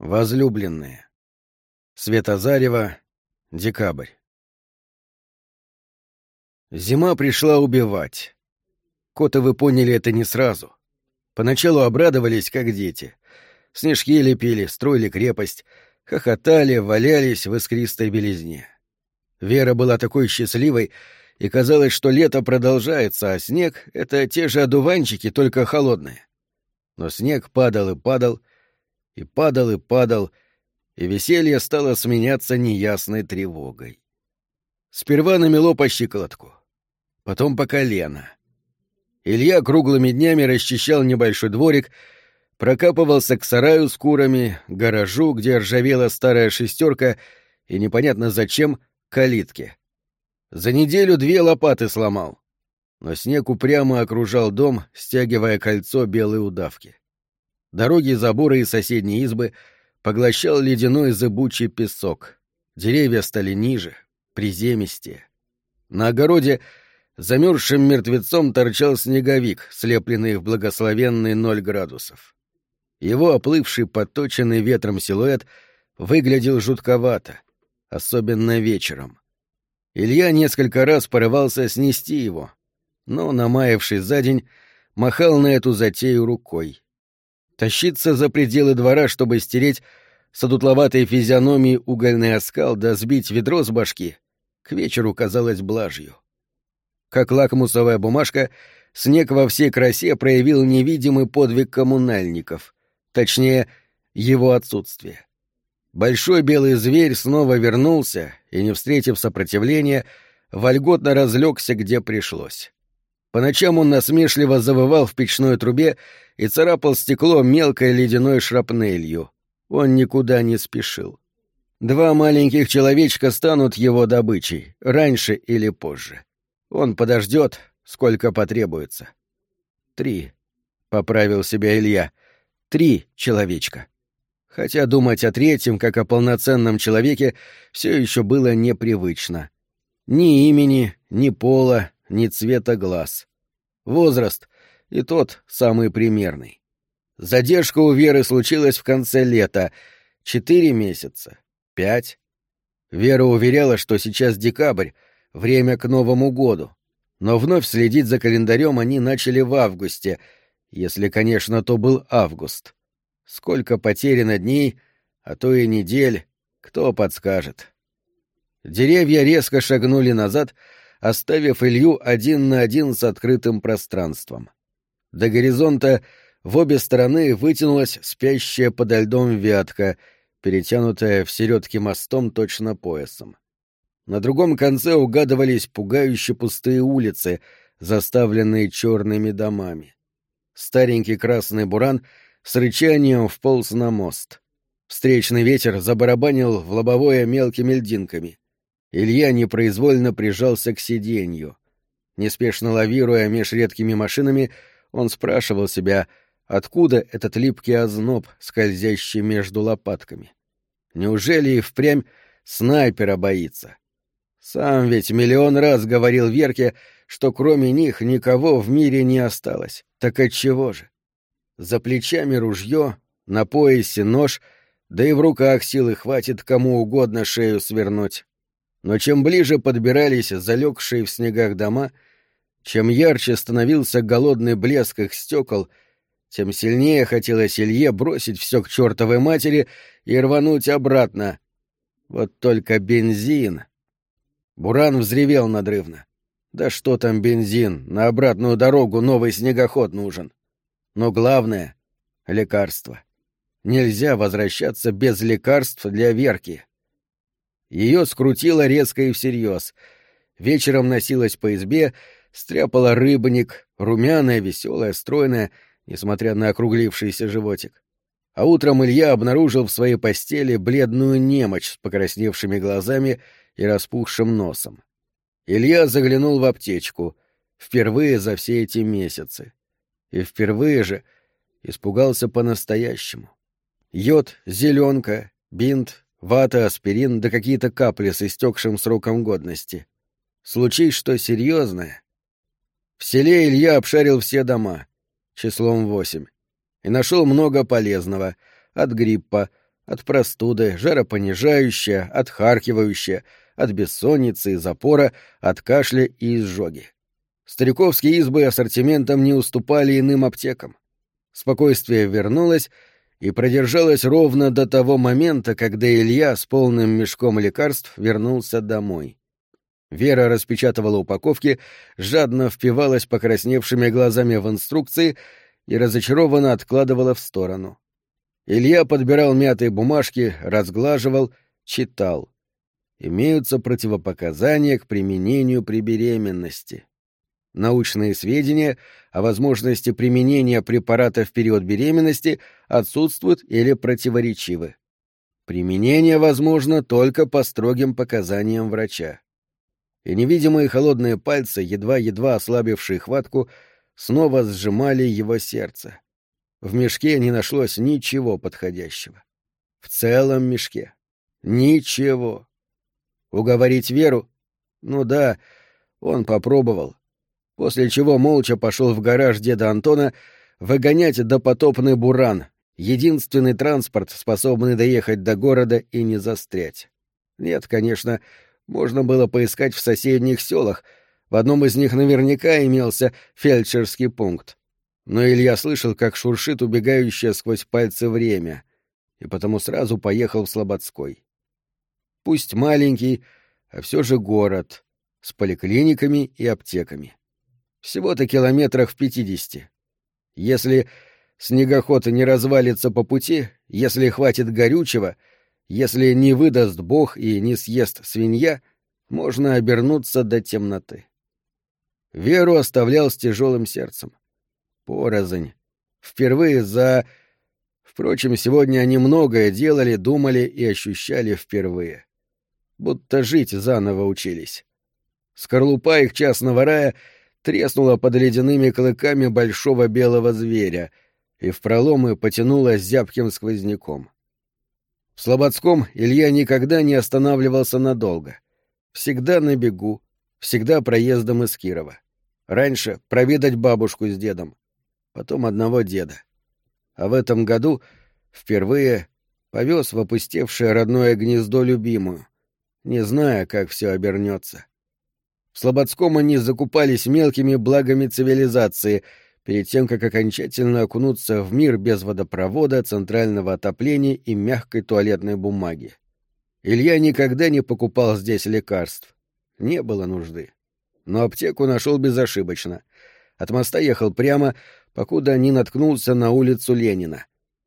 Возлюбленные. Светозарева. Декабрь. Зима пришла убивать. Котовы поняли это не сразу. Поначалу обрадовались, как дети. Снежки лепили, строили крепость, хохотали, валялись в искристой белизне. Вера была такой счастливой, и казалось, что лето продолжается, а снег — это те же одуванчики, только холодные. Но снег падал и падал, и падал и падал, и веселье стало сменяться неясной тревогой. Сперва намело по щиколотку, потом по колено. Илья круглыми днями расчищал небольшой дворик, прокапывался к сараю с курами, гаражу, где ржавела старая шестерка, и непонятно зачем калитки. За неделю две лопаты сломал. Но снег упрямо окружал дом, стягивая кольцо белой удавки. Дороги, заборы и соседние избы поглощал ледяной зыбучий песок. Деревья стали ниже, приземистее. На огороде замерзшим мертвецом торчал снеговик, слепленный в благословенный ноль градусов. Его оплывший, подточенный ветром силуэт выглядел жутковато, особенно вечером. Илья несколько раз порывался снести его, но, намаявшись за день, махал на эту затею рукой. Тащиться за пределы двора, чтобы стереть с одутловатой физиономии угольный оскал да сбить ведро с башки, к вечеру казалось блажью. Как лакмусовая бумажка, снег во всей красе проявил невидимый подвиг коммунальников, точнее, его отсутствие. Большой белый зверь снова вернулся и, не встретив сопротивления, вольготно разлегся, где пришлось. По ночам он насмешливо завывал в печной трубе и царапал стекло мелкой ледяной шрапнелью. Он никуда не спешил. Два маленьких человечка станут его добычей, раньше или позже. Он подождет, сколько потребуется. Три, — поправил себя Илья, — три человечка. Хотя думать о третьем, как о полноценном человеке, все еще было непривычно. Ни имени, ни пола, ни цвета глаз. Возраст и тот самый примерный. Задержка у Веры случилась в конце лета. Четыре месяца. Пять. Вера уверяла, что сейчас декабрь, время к Новому году. Но вновь следить за календарем они начали в августе, если, конечно, то был август. Сколько потеряно дней, а то и недель, кто подскажет. Деревья резко шагнули назад, оставив Илью один на один с открытым пространством. До горизонта в обе стороны вытянулась спящая подо льдом вятка, перетянутая в середке мостом точно поясом. На другом конце угадывались пугающе пустые улицы, заставленные черными домами. Старенький красный буран с рычанием вполз на мост. Встречный ветер забарабанил в лобовое мелкими льдинками. Илья непроизвольно прижался к сиденью. Неспешно лавируя меж редкими машинами, он спрашивал себя, откуда этот липкий озноб, скользящий между лопатками. Неужели и впрямь снайпера боится? Сам ведь миллион раз говорил Верке, что кроме них никого в мире не осталось. Так отчего же? За плечами ружье, на поясе нож, да и в руках силы хватит кому угодно шею свернуть. Но чем ближе подбирались залегшие в снегах дома, чем ярче становился голодный блеск их стекол, тем сильнее хотелось Илье бросить все к чертовой матери и рвануть обратно. Вот только бензин... Буран взревел надрывно. Да что там бензин, на обратную дорогу новый снегоход нужен. Но главное — лекарство. Нельзя возвращаться без лекарств для Верки. Ее скрутило резко и всерьез. Вечером носилась по избе, стряпала рыбник, румяная, веселая, стройная, несмотря на округлившийся животик. А утром Илья обнаружил в своей постели бледную немочь с покрасневшими глазами и распухшим носом. Илья заглянул в аптечку, впервые за все эти месяцы. И впервые же испугался по-настоящему. Йод, зеленка, бинт, Вата, аспирин да какие-то капли с истекшим сроком годности. Случись что серьезное. В селе Илья обшарил все дома, числом восемь, и нашел много полезного, от гриппа, От простуды, жаропонижающее, отхаркивающее, от бессонницы и запора, от кашля и изжоги. Стариковские избы ассортиментом не уступали иным аптекам. Спокойствие вернулось и продержалось ровно до того момента, когда Илья с полным мешком лекарств вернулся домой. Вера распечатывала упаковки, жадно впивалась покрасневшими глазами в инструкции и разочарованно откладывала в сторону. Илья подбирал мятые бумажки, разглаживал, читал. Имеются противопоказания к применению при беременности. Научные сведения о возможности применения препарата в период беременности отсутствуют или противоречивы. Применение возможно только по строгим показаниям врача и невидимые холодные пальцы, едва-едва ослабившие хватку, снова сжимали его сердце. В мешке не нашлось ничего подходящего. В целом мешке. Ничего. Уговорить Веру? Ну да, он попробовал. После чего молча пошел в гараж деда Антона выгонять допотопный буран, единственный транспорт, способный доехать до города и не застрять. Нет, конечно, можно было поискать в соседних селах. В одном из них наверняка имелся фельдшерский пункт. Но Илья слышал, как шуршит убегающее сквозь пальцы время, и потому сразу поехал в Слободской. Пусть маленький, а все же город, с поликлиниками и аптеками. Всего-то километрах в пятидесяти. Если снегоход не развалится по пути, если хватит горючего — если не выдаст бог и не съест свинья, можно обернуться до темноты. Веру оставлял с тяжелым сердцем. Порознь. Впервые за... Впрочем, сегодня они многое делали, думали и ощущали впервые. Будто жить заново учились. Скорлупа их частного рая треснула под ледяными клыками большого белого зверя и в проломы потянула зябким сквозняком. В Слободском Илья никогда не останавливался надолго. Всегда на бегу, всегда проездом из Кирова. Раньше проведать бабушку с дедом, потом одного деда. А в этом году впервые повез в опустевшее родное гнездо любимую, не зная, как все обернется. В Слободском они закупались мелкими благами цивилизации — перед тем, как окончательно окунуться в мир без водопровода, центрального отопления и мягкой туалетной бумаги. Илья никогда не покупал здесь лекарств. Не было нужды. Но аптеку нашел безошибочно. От моста ехал прямо, покуда не наткнулся на улицу Ленина.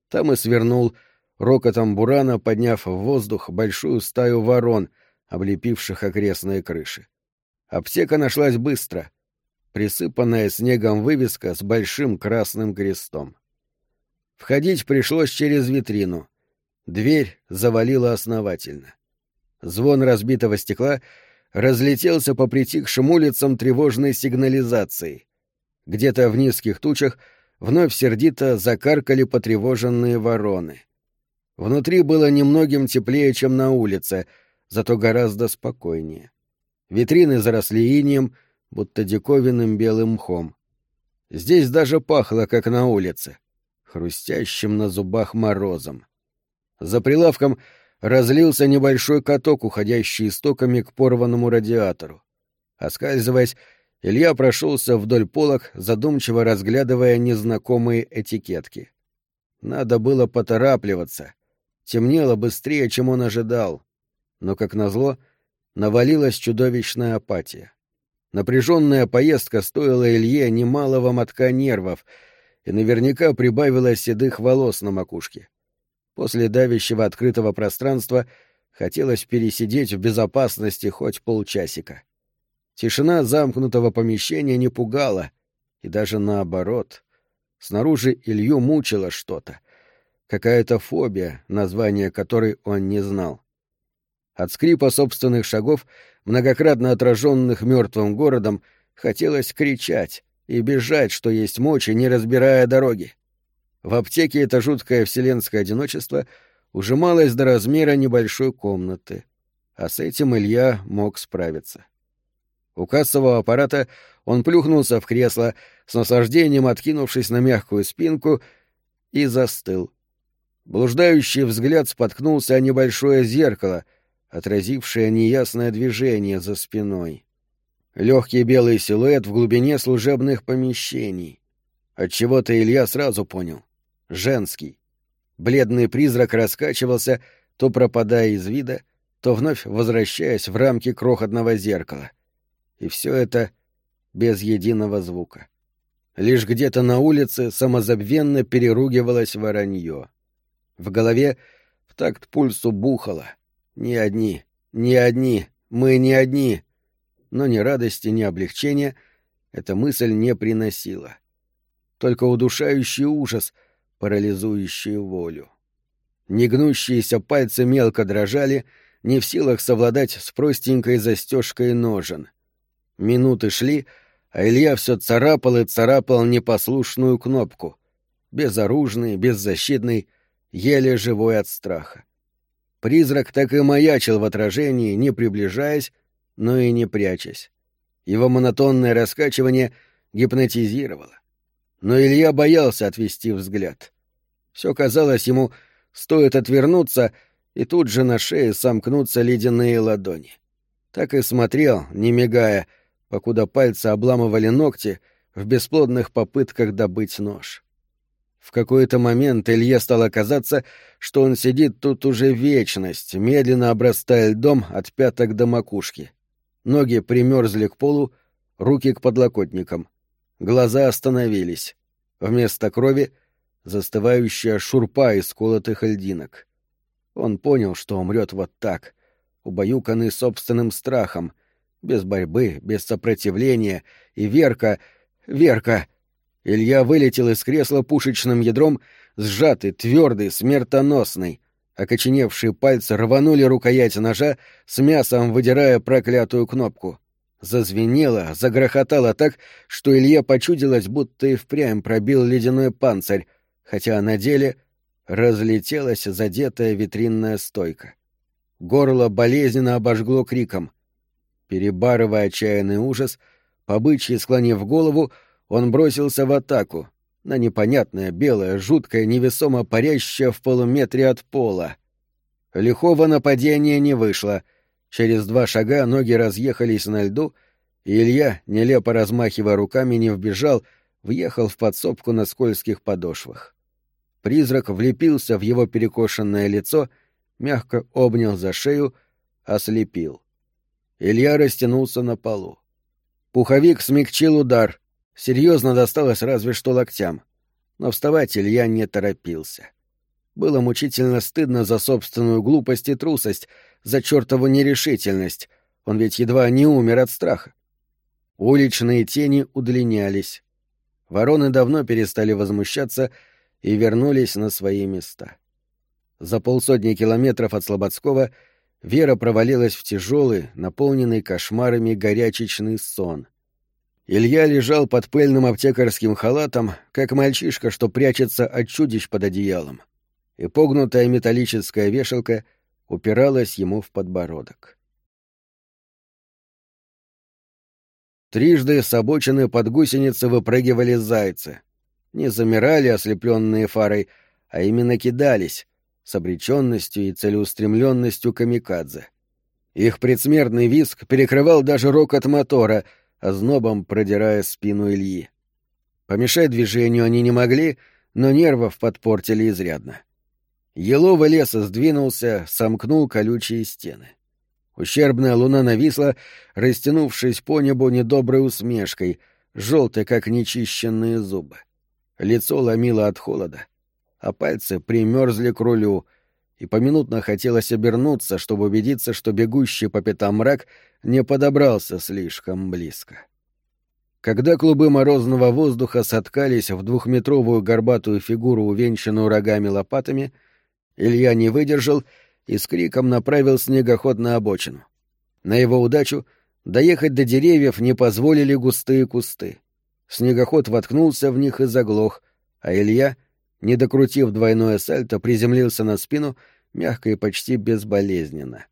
Там и свернул, рокотом бурана подняв в воздух большую стаю ворон, облепивших окрестные крыши. Аптека нашлась быстро — присыпанная снегом вывеска с большим красным крестом. Входить пришлось через витрину. Дверь завалила основательно. Звон разбитого стекла разлетелся по притихшим улицам тревожной сигнализации. Где-то в низких тучах вновь сердито закаркали потревоженные вороны. Внутри было немногим теплее, чем на улице, зато гораздо спокойнее. Витрины заросли инием, будто диковинным белым мхом. Здесь даже пахло, как на улице, хрустящим на зубах морозом. За прилавком разлился небольшой каток, уходящий истоками к порванному радиатору. Оскальзываясь, Илья прошелся вдоль полок, задумчиво разглядывая незнакомые этикетки. Надо было поторапливаться. Темнело быстрее, чем он ожидал. Но, как назло, навалилась чудовищная апатия. Напряженная поездка стоила Илье немалого мотка нервов и наверняка прибавила седых волос на макушке. После давящего открытого пространства хотелось пересидеть в безопасности хоть полчасика. Тишина замкнутого помещения не пугала, и даже наоборот. Снаружи Илью мучило что-то. Какая-то фобия, название которой он не знал. От скрипа собственных шагов — многократно отраженных мертвым городом, хотелось кричать и бежать, что есть мочи, не разбирая дороги. В аптеке это жуткое вселенское одиночество ужималось до размера небольшой комнаты, а с этим Илья мог справиться. У кассового аппарата он плюхнулся в кресло, с наслаждением откинувшись на мягкую спинку, и застыл. Блуждающий взгляд споткнулся о небольшое зеркало, отразившее неясное движение за спиной. Легкий белый силуэт в глубине служебных помещений. Отчего-то Илья сразу понял. Женский. Бледный призрак раскачивался, то пропадая из вида, то вновь возвращаясь в рамки крохотного зеркала. И все это без единого звука. Лишь где-то на улице самозабвенно переругивалось воронье. В голове в такт пульсу бухало. Не одни, не одни, мы не одни. Но ни радости, ни облегчения эта мысль не приносила. Только удушающий ужас, парализующий волю. Негнущиеся пальцы мелко дрожали, не в силах совладать с простенькой застежкой ножен. Минуты шли, а Илья все царапал и царапал непослушную кнопку. Безоружный, беззащитный, еле живой от страха. Призрак так и маячил в отражении, не приближаясь, но и не прячась. Его монотонное раскачивание гипнотизировало. Но Илья боялся отвести взгляд. Все казалось ему, стоит отвернуться, и тут же на шее сомкнутся ледяные ладони. Так и смотрел, не мигая, — покуда пальцы обламывали ногти в бесплодных попытках добыть нож. В какой-то момент Илье стало казаться, что он сидит тут уже вечность, медленно обрастая льдом от пяток до макушки. Ноги примерзли к полу, руки к подлокотникам. Глаза остановились. Вместо крови — застывающая шурпа из колотых льдинок. Он понял, что умрет вот так, убаюканный собственным страхом — без борьбы, без сопротивления, и Верка... Верка... Илья вылетел из кресла пушечным ядром, сжатый, твердый, смертоносный. Окоченевшие пальцы рванули рукоять ножа, с мясом выдирая проклятую кнопку. Зазвенело, загрохотало так, что Илья почудилось, будто и впрямь пробил ледяной панцирь, хотя на деле разлетелась задетая витринная стойка. Горло болезненно обожгло криком — Перебарывая отчаянный ужас, побычьи склонив голову, он бросился в атаку на непонятное, белое, жуткое, невесомо парящее в полуметре от пола. Лихого нападения не вышло. Через два шага ноги разъехались на льду, и Илья, нелепо размахивая руками, не вбежал, въехал в подсобку на скользких подошвах. Призрак влепился в его перекошенное лицо, мягко обнял за шею, ослепил. Илья растянулся на полу. Пуховик смягчил удар. Серьезно досталось разве что локтям. Но вставать Илья не торопился. Было мучительно стыдно за собственную глупость и трусость, за чертову нерешительность. Он ведь едва не умер от страха. Уличные тени удлинялись. Вороны давно перестали возмущаться и вернулись на свои места. За полсотни километров от Слободского — Вера провалилась в тяжелый, наполненный кошмарами горячечный сон. Илья лежал под пыльным аптекарским халатом, как мальчишка, что прячется от чудищ под одеялом, и погнутая металлическая вешалка упиралась ему в подбородок. Трижды с обочины под гусеницы выпрыгивали зайцы. Не замирали, ослепленные фарой, а именно кидались, с обреченностью и целеустремленностью камикадзе. Их предсмертный виск перекрывал даже рокот мотора, ознобом продирая спину Ильи. Помешать движению они не могли, но нервов подпортили изрядно. Еловый лес сдвинулся, сомкнул колючие стены. Ущербная луна нависла, растянувшись по небу недоброй усмешкой, желтой, как нечищенные зубы. Лицо ломило от холода а пальцы примерзли к рулю, и поминутно хотелось обернуться, чтобы убедиться, что бегущий по пятам мрак не подобрался слишком близко. Когда клубы морозного воздуха соткались в двухметровую горбатую фигуру, увенчанную рогами лопатами, Илья не выдержал и с криком направил снегоход на обочину. На его удачу доехать до деревьев не позволили густые кусты. Снегоход воткнулся в них и заглох, а Илья — не докрутив двойное сальто, приземлился на спину, мягко и почти безболезненно.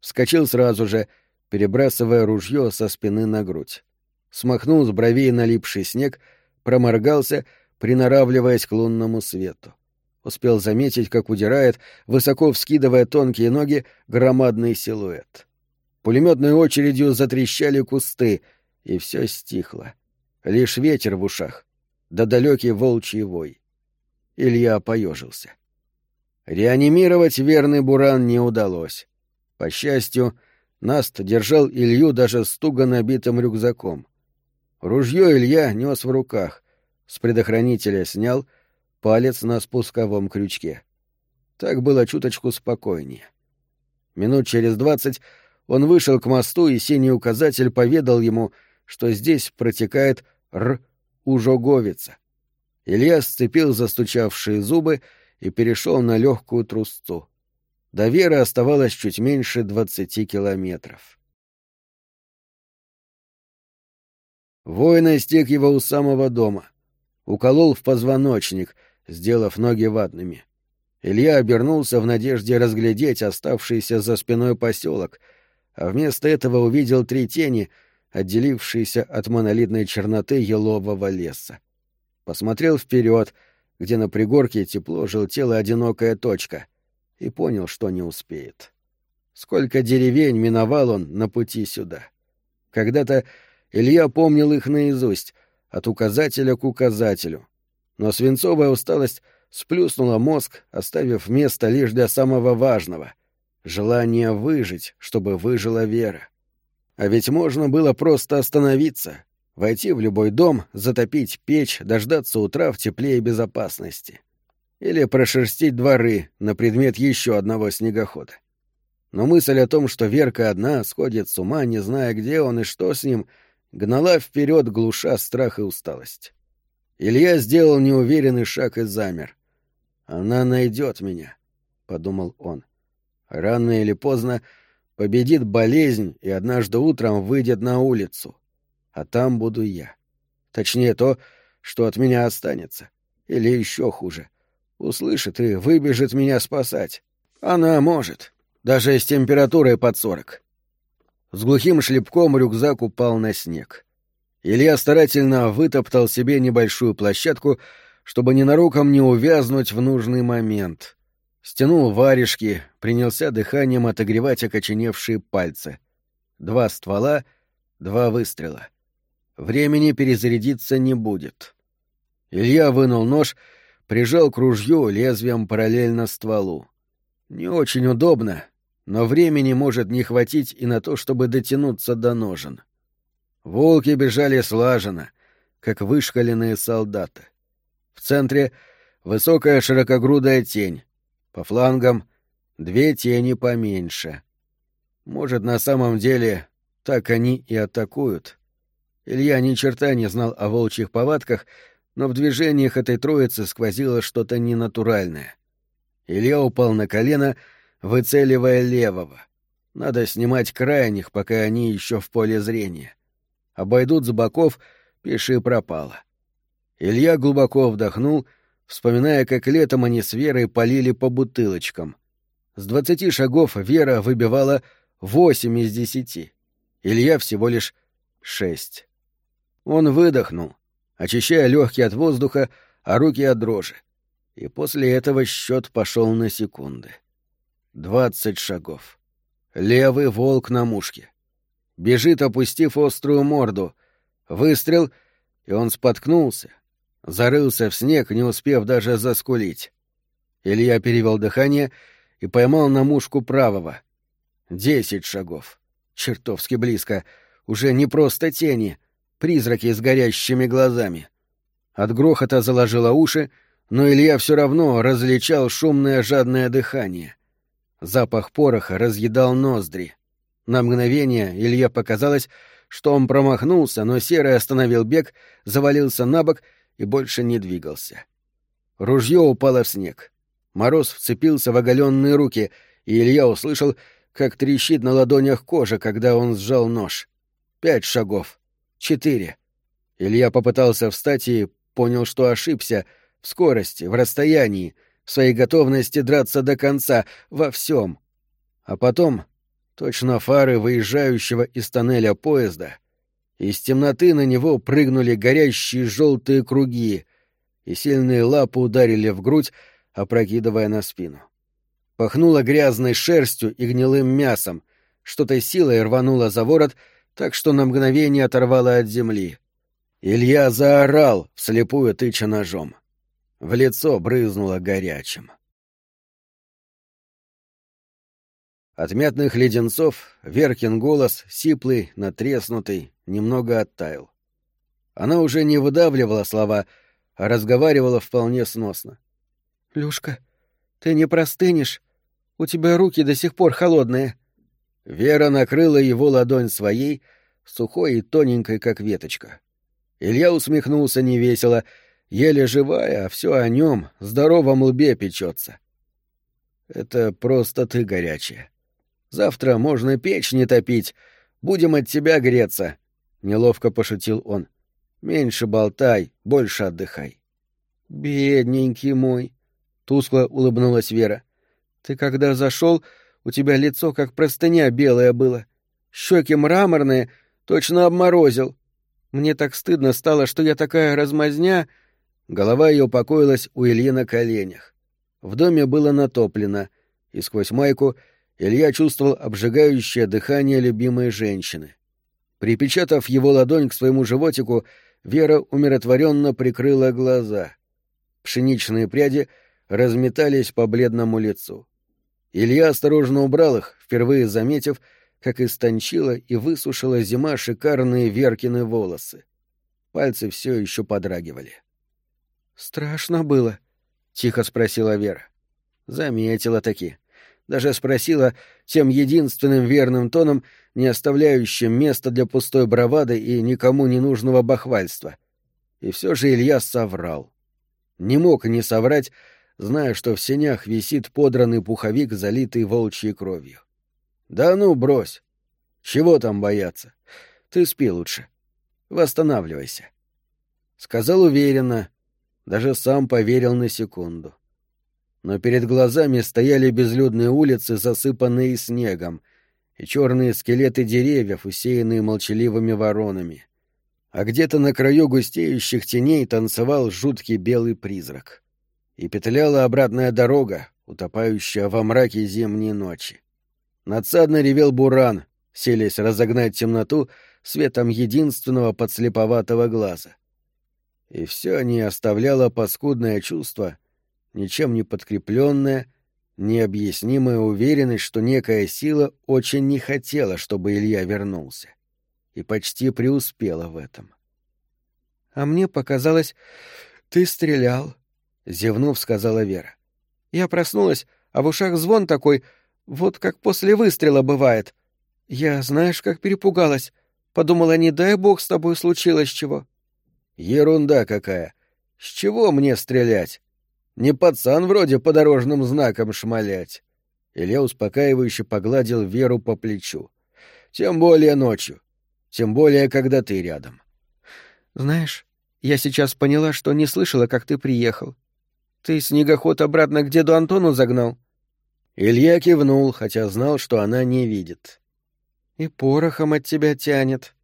Вскочил сразу же, перебрасывая ружье со спины на грудь. Смахнул с бровей налипший снег, проморгался, приноравливаясь к лунному свету. Успел заметить, как удирает, высоко вскидывая тонкие ноги, громадный силуэт. Пулеметной очередью затрещали кусты, и все стихло. Лишь ветер в ушах, да далекий волчий вой. Илья поежился. Реанимировать верный буран не удалось. По счастью, Наст держал Илью даже с туго набитым рюкзаком. Ружье Илья нес в руках, с предохранителя снял, палец на спусковом крючке. Так было чуточку спокойнее. Минут через двадцать он вышел к мосту, и синий указатель поведал ему, что здесь протекает Р. Ужоговица. Илья сцепил застучавшие зубы и перешел на легкую трусцу. До Веры оставалось чуть меньше двадцати километров. Воин настиг его у самого дома. Уколол в позвоночник, сделав ноги ватными. Илья обернулся в надежде разглядеть оставшийся за спиной поселок, а вместо этого увидел три тени, отделившиеся от монолитной черноты елового леса. Посмотрел вперед, где на пригорке тепло желтела одинокая точка, и понял, что не успеет. Сколько деревень миновал он на пути сюда. Когда-то Илья помнил их наизусть, от указателя к указателю. Но свинцовая усталость сплюснула мозг, оставив место лишь для самого важного — желания выжить, чтобы выжила вера. А ведь можно было просто остановиться, войти в любой дом, затопить печь, дождаться утра в тепле и безопасности. Или прошерстить дворы на предмет еще одного снегохода. Но мысль о том, что Верка одна сходит с ума, не зная, где он и что с ним, гнала вперед, глуша страх и усталость. Илья сделал неуверенный шаг и замер. «Она найдет меня», — подумал он. «Рано или поздно победит болезнь и однажды утром выйдет на улицу. А там буду я. Точнее, то, что от меня останется. Или еще хуже. Услышит и выбежит меня спасать. Она может, даже с температурой под сорок. С глухим шлепком рюкзак упал на снег. Илья старательно вытоптал себе небольшую площадку, чтобы ненароком не увязнуть в нужный момент. Стянул варежки, принялся дыханием отогревать окоченевшие пальцы. Два ствола, два выстрела. Времени перезарядиться не будет. Илья вынул нож, прижал к ружью лезвием параллельно стволу. Не очень удобно, но времени может не хватить и на то, чтобы дотянуться до ножен. Волки бежали слаженно, как вышкаленные солдаты. В центре — высокая широкогрудая тень, по флангам — две тени поменьше. Может, на самом деле так они и атакуют. Илья ни черта не знал о волчьих повадках, но в движениях этой троицы сквозило что-то ненатуральное. Илья упал на колено — выцеливая левого. Надо снимать крайних, пока они еще в поле зрения. Обойдут с боков, пиши пропало. Илья глубоко вдохнул, вспоминая, как летом они с Верой полили по бутылочкам. С двадцати шагов Вера выбивала восемь из десяти. Илья всего лишь шесть. Он выдохнул, очищая легкие от воздуха, а руки от дрожи. И после этого счет пошел на секунды. — Двадцать шагов. Левый волк на мушке. Бежит, опустив острую морду. Выстрел, и он споткнулся. Зарылся в снег, не успев даже заскулить. Илья перевел дыхание и поймал на мушку правого. Десять шагов. Чертовски близко. Уже не просто тени, призраки с горящими глазами. От грохота заложило уши, но Илья все равно различал шумное жадное дыхание. Запах пороха разъедал ноздри. На мгновение Илье показалось, что он промахнулся, но Серый остановил бег, завалился на бок и больше не двигался. Ружье упало в снег. Мороз вцепился в оголенные руки, и Илья услышал, как трещит на ладонях кожа, когда он сжал нож. Пять шагов. Четыре. Илья попытался встать и понял, что ошибся в скорости, в расстоянии, в своей готовности драться до конца, во всем. А потом, точно фары выезжающего из тоннеля поезда, из темноты на него прыгнули горящие желтые круги, и сильные лапы ударили в грудь, опрокидывая на спину. Пахнуло грязной шерстью и гнилым мясом, что-то силой рвануло за ворот, так что на мгновение оторвало от земли. Илья заорал, вслепую тыча ножом. В лицо брызнуло горячим. От мятных леденцов Веркин голос, сиплый, натреснутый, немного оттаял. Она уже не выдавливала слова, а разговаривала вполне сносно. — Люшка, ты не простынешь? У тебя руки до сих пор холодные. Вера накрыла его ладонь своей, сухой и тоненькой, как веточка. Илья усмехнулся невесело, еле живая, а все о нем, здоровом лбе печется. Это просто ты горячая. Завтра можно печь не топить, будем от тебя греться, — неловко пошутил он. Меньше болтай, больше отдыхай. Бедненький мой, — тускло улыбнулась Вера. Ты когда зашел, у тебя лицо как простыня белое было. Щеки мраморные, точно обморозил. Мне так стыдно стало, что я такая размазня. Голова ее покоилась у Ильи на коленях. В доме было натоплено, и сквозь майку Илья чувствовал обжигающее дыхание любимой женщины. Припечатав его ладонь к своему животику, Вера умиротворенно прикрыла глаза. Пшеничные пряди разметались по бледному лицу. Илья осторожно убрал их, впервые заметив, как истончила и высушила зима шикарные Веркины волосы. Пальцы все еще подрагивали. «Страшно было?» — тихо спросила Вера. Заметила таки. Даже спросила тем единственным верным тоном, не оставляющим места для пустой бравады и никому не нужного бахвальства. И все же Илья соврал. Не мог не соврать, зная, что в сенях висит подранный пуховик, залитый волчьей кровью. «Да ну, брось! Чего там бояться? Ты спи лучше. Восстанавливайся». Сказал уверенно, даже сам поверил на секунду. Но перед глазами стояли безлюдные улицы, засыпанные снегом, и черные скелеты деревьев, усеянные молчаливыми воронами. А где-то на краю густеющих теней танцевал жуткий белый призрак — и петляла обратная дорога, утопающая во мраке зимней ночи. Надсадно ревел буран, селись разогнать темноту светом единственного подслеповатого глаза. И все не оставляло паскудное чувство, ничем не подкрепленное, необъяснимая уверенность, что некая сила очень не хотела, чтобы Илья вернулся. И почти преуспела в этом. — А мне показалось, ты стрелял, — зевнув, сказала Вера. «Я проснулась, а в ушах звон такой, вот как после выстрела бывает. Я, знаешь, как перепугалась. Подумала, не дай бог с тобой случилось чего». «Ерунда какая! С чего мне стрелять? Не пацан вроде по дорожным знакам шмалять». Илья успокаивающе погладил Веру по плечу. «Тем более ночью. Тем более, когда ты рядом». «Знаешь, я сейчас поняла, что не слышала, как ты приехал. Ты снегоход обратно к деду Антону загнал? Илья кивнул, хотя знал, что она не видит. И порохом от тебя тянет.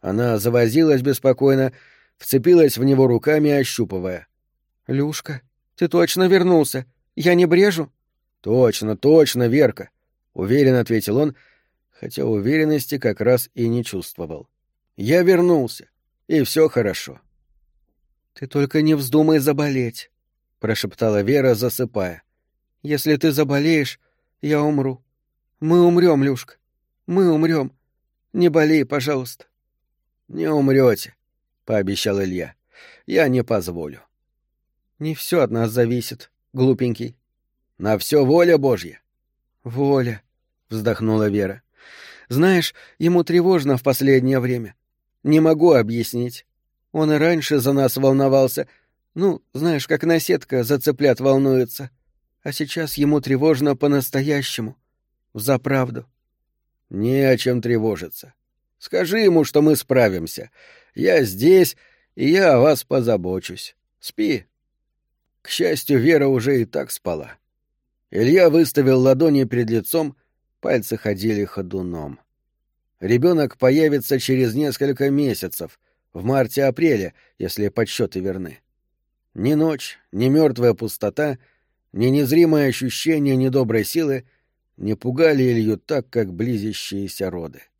Она завозилась беспокойно, вцепилась в него руками, ощупывая. Люшка, ты точно вернулся? Я не брежу? Точно, точно, Верка, уверенно ответил он, хотя уверенности как раз и не чувствовал. Я вернулся, и все хорошо. Ты только не вздумай заболеть. — прошептала Вера, засыпая. «Если ты заболеешь, я умру. Мы умрем, Люшка. Мы умрем. Не болей, пожалуйста». «Не умрете», — пообещал Илья. «Я не позволю». «Не все от нас зависит, глупенький». «На все воля Божья». «Воля», — вздохнула Вера. «Знаешь, ему тревожно в последнее время. Не могу объяснить. Он и раньше за нас волновался, ну, знаешь, как наседка за цыплят волнуется. А сейчас ему тревожно по-настоящему. За правду. Не о чем тревожиться. Скажи ему, что мы справимся. Я здесь, и я о вас позабочусь. Спи. К счастью, Вера уже и так спала. Илья выставил ладони перед лицом, пальцы ходили ходуном. Ребенок появится через несколько месяцев, в марте-апреле, если подсчеты верны. Ни ночь, ни мертвая пустота ни незримое ощущение недоброй силы не пугали Илью так, как близящиеся роды. —